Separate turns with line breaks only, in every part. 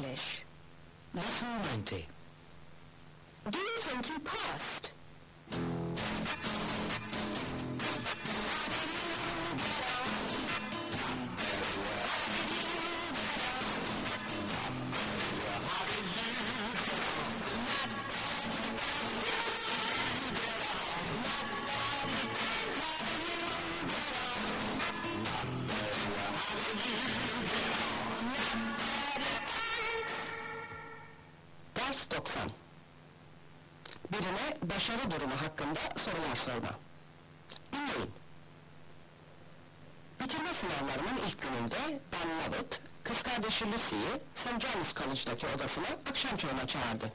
English.
Lesson 90.
Do you think you passed?
Birine başarı durumu hakkında sorular sorma. Dinleyin. Bitirme sınavlarının ilk gününde Ben Lovett, kız kardeşi Lucy'yi St. John's College'daki odasına akşam çayına çağırdı.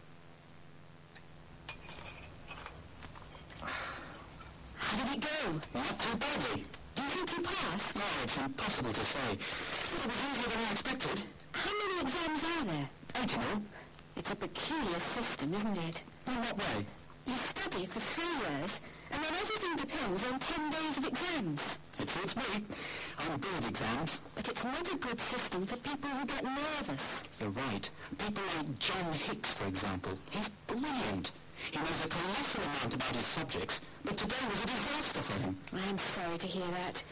How did it go?
Not too badly.
Do you think you passed?
No, it's impossible to say. It was easier than I expected.
How many exams are there?
Eight in all.
It's a peculiar system, isn't it?
In what way?
You study for three years, and then everything depends on ten days of exams.
It suits me. I'm good at exams.
But it's not a good system for people who get nervous.
You're right. People like John Hicks, for example. He's brilliant. He knows a colossal amount about his subjects, but today was a disaster for him.
I'm sorry to hear that.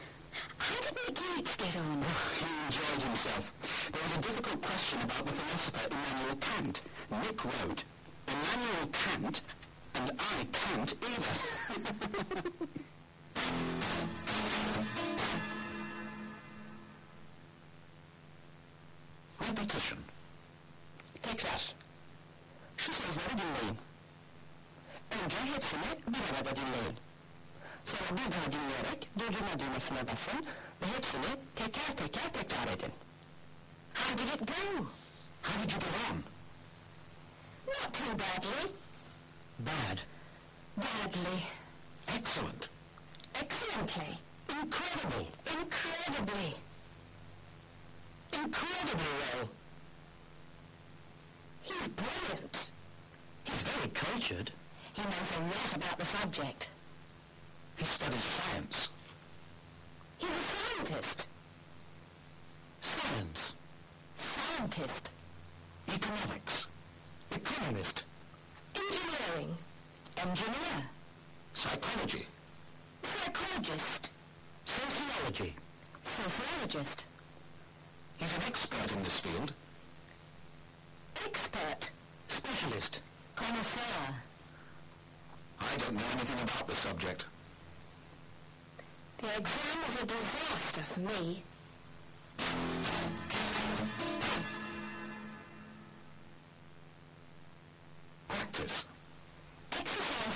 How did Yates get on?
He enjoyed himself. There was a difficult question about the philosopher Immanuel Kant. Nick wrote, Immanuel Kant, and I can't either. Repetition.
Tekrar. Şu sözleri dinleyin. Önce hepsini bir arada dinleyin. Sonra bir daha dinleyerek durdurma düğmesine basın ve hepsini teker teker tekrar edin.
How did it go?
How did you get on?
Not too badly.
Bad.
Badly.
Excellent.
Excellently.
Incredible.
Incredibly.
Incredibly well.
He's brilliant.
He's very cultured.
He knows a lot about the subject.
He studies science.
He's a scientist.
Science.
Scientist.
Economics. Economist.
Engineering. Engineer.
Psychology.
Psychologist.
Sociology.
Sociologist.
He's an expert in this field.
Expert.
Specialist.
Connoisseur.
I don't know anything about the subject.
The exam was a disaster for me.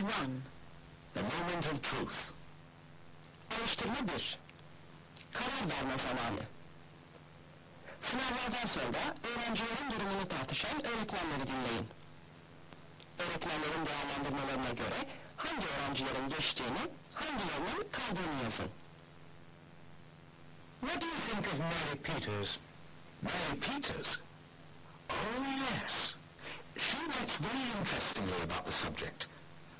1.
The moment of truth.
Alıştırma 1. Karar verme zamanı. Sınavlardan sonra öğrencilerin durumunu tartışan öğretmenleri dinleyin. Öğretmenlerin değerlendirmelerine göre hangi öğrencilerin geçtiğini, hangilerinin kaldığını yazın.
What do you think of Mary Peters? Mary Peters? Oh, yes. She writes very interestingly about the subject.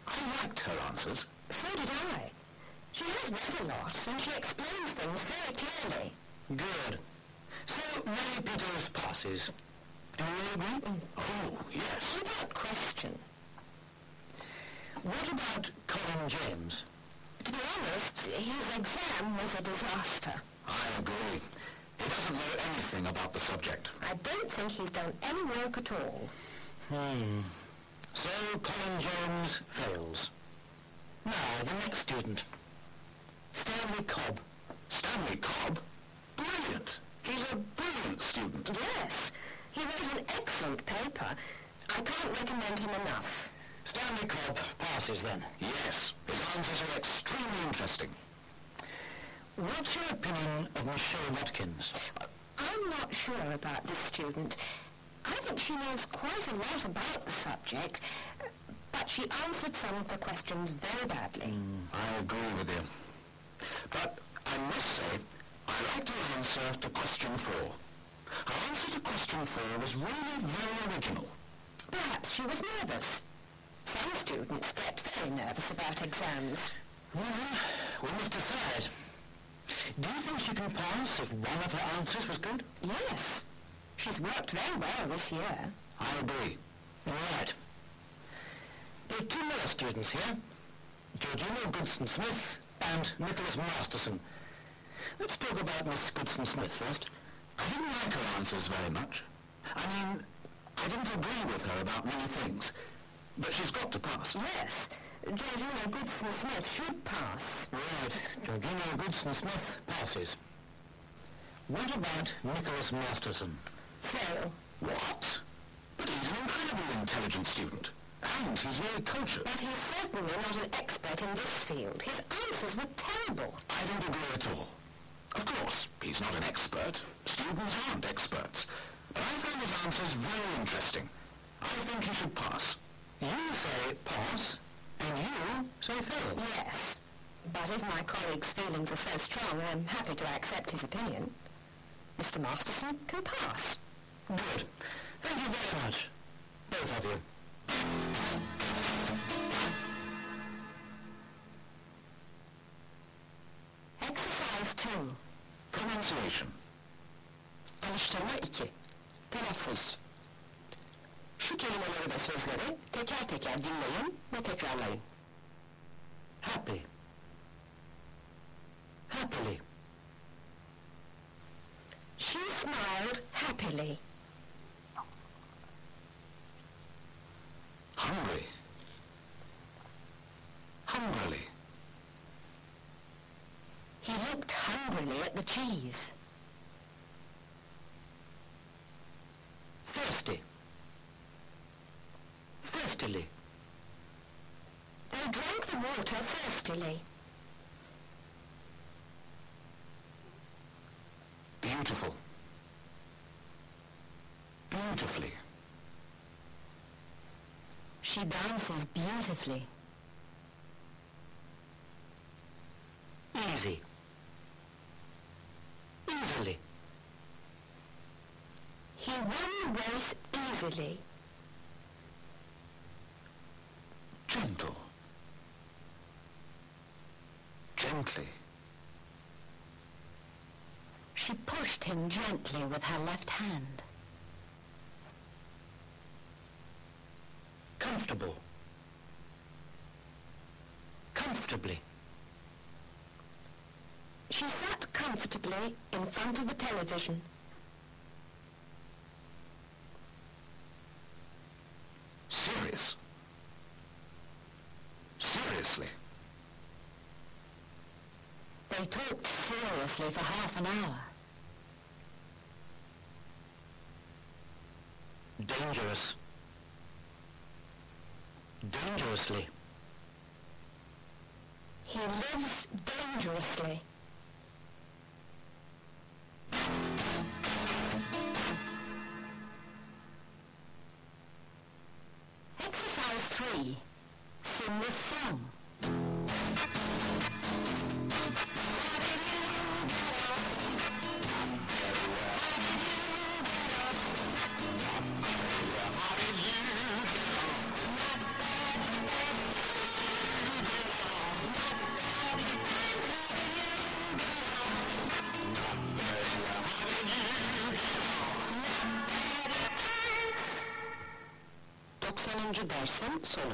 I liked her answers.
So did I. She has read a lot and she explains things very clearly.
Good. So Mary Peters passes. Do you agree? Oh, yes.
Without question.
What about Colin James?
To be honest, his exam was a disaster.
I agree. He doesn't know anything about the subject.
I don't think he's done any work at all.
Hmm. So Colin Jones fails. Now, the next student. Stanley Cobb. Stanley Cobb? Brilliant! He's a brilliant student.
Yes, he wrote an excellent paper. I can't recommend him enough.
Stanley Cobb passes then. Yes, his answers are extremely interesting. What's your opinion of Michelle Watkins?
I'm not sure about this student. I think she knows quite a lot about the subject, but she answered some of the questions very badly.
Mm, I agree with you. But I must say, I liked her answer to question four. Her answer to question four was really very original.
Perhaps she was nervous. Some students get very nervous about exams.
Well, we must decide. Do you think she can pass if one of her answers was good?
Yes. She's worked very well this year.
I agree.
All right. There are two more students here. Georgina Goodson-Smith and Nicholas Masterson. Let's talk about Miss Goodson-Smith first.
I didn't like her answers very much. I mean, I didn't agree with her about many things. But she's got to pass.
Yes, Georgina Goodson-Smith should pass.
Right. Georgina Goodson-Smith passes. What about Nicholas Masterson?
Fail.
What? But he's an incredibly intelligent student. And he's very cultured.
But he's certainly not an expert in this field. His answers were terrible.
I don't agree at all. Of course, he's not an expert. Students aren't experts. But I found his answers very interesting. I think he should pass.
You say pass, and you say fail.
Yes. But if my colleague's feelings are so strong, I'm happy to accept his opinion. Mr. Masterson can pass.
Good. Thank you very much, both of you.
Exercise 2.
Pronunciation.
Alıştırma 2. Telaffuz. Şu kelimeleri ve sözleri teker teker dinleyin ve tekrarlayın. Happy.
Looked hungrily at the cheese.
Thirsty. Thirstily.
They drank the water thirstily.
Beautiful. Beautifully.
She dances beautifully.
Easy.
He won the race easily.
Gentle. Gently.
She pushed him gently with her left hand.
Comfortable. Comfortably.
She sat comfortably in front of the television.
Serious. Seriously.
They talked seriously for half an hour.
Dangerous. Dangerously.
He lives dangerously. 3. Sing this song.
Dersin sonu.